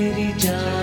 तेरी जान